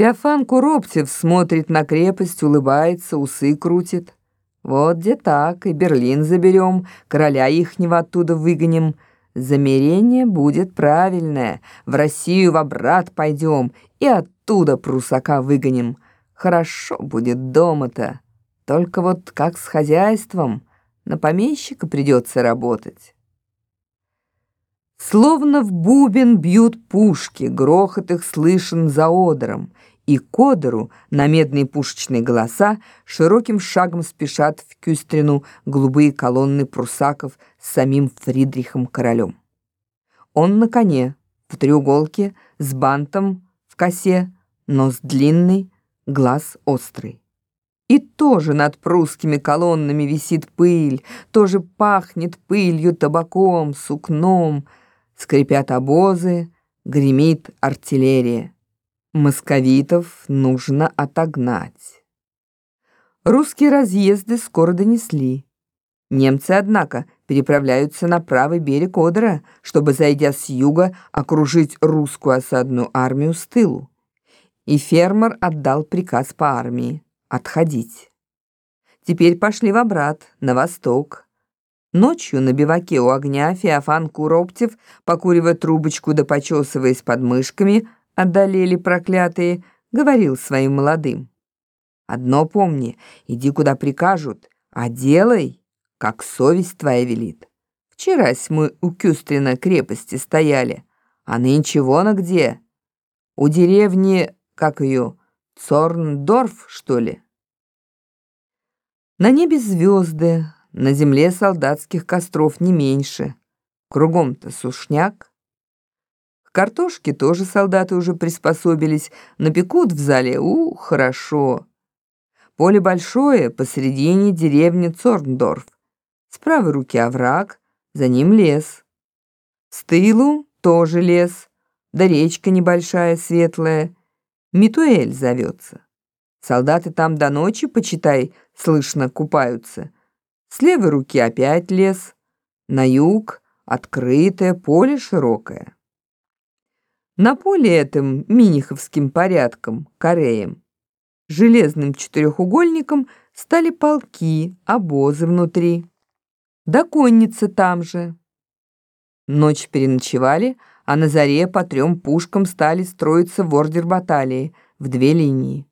Феофан Куроптев смотрит на крепость, улыбается, усы крутит. Вот где так, и Берлин заберем, короля ихнего оттуда выгоним. Замерение будет правильное, в Россию в обрат пойдем и оттуда прусака выгоним. Хорошо будет дома-то, только вот как с хозяйством, на помещика придется работать. Словно в бубен бьют пушки, грохот их слышен за одором, и к одору на медные пушечные голоса широким шагом спешат в Кюстрину голубые колонны прусаков с самим Фридрихом Королем. Он на коне, в треуголке, с бантом в косе, нос длинный, глаз острый. И тоже над прусскими колоннами висит пыль, тоже пахнет пылью, табаком, сукном — Скрипят обозы, гремит артиллерия. Московитов нужно отогнать. Русские разъезды скоро донесли. Немцы, однако, переправляются на правый берег Одера, чтобы, зайдя с юга, окружить русскую осадную армию с тылу. И фермер отдал приказ по армии отходить. Теперь пошли в обрат, на восток. Ночью на биваке у огня Феофан Куроптев, покуривая трубочку да почесываясь под мышками, одолели проклятые, говорил своим молодым. «Одно помни, иди куда прикажут, а делай, как совесть твоя велит. Вчерась мы у Кюстрина крепости стояли, а нынче вон а где? У деревни, как ее, Цорндорф, что ли?» На небе звезды, на земле солдатских костров не меньше. Кругом-то сушняк. К картошке тоже солдаты уже приспособились, напекут в зале, у, хорошо. Поле большое, посредине деревни Цорндорф. С правой руки овраг, за ним лес. С тылу тоже лес, да речка небольшая, светлая. Митуэль зовется. Солдаты там до ночи, почитай, слышно, купаются. С левой руки опять лес, на юг открытое поле широкое. На поле этом миниховским порядком, кореем, железным четырехугольником стали полки, обозы внутри. Да конница там же. Ночь переночевали, а на заре по трем пушкам стали строиться в ордер баталии в две линии.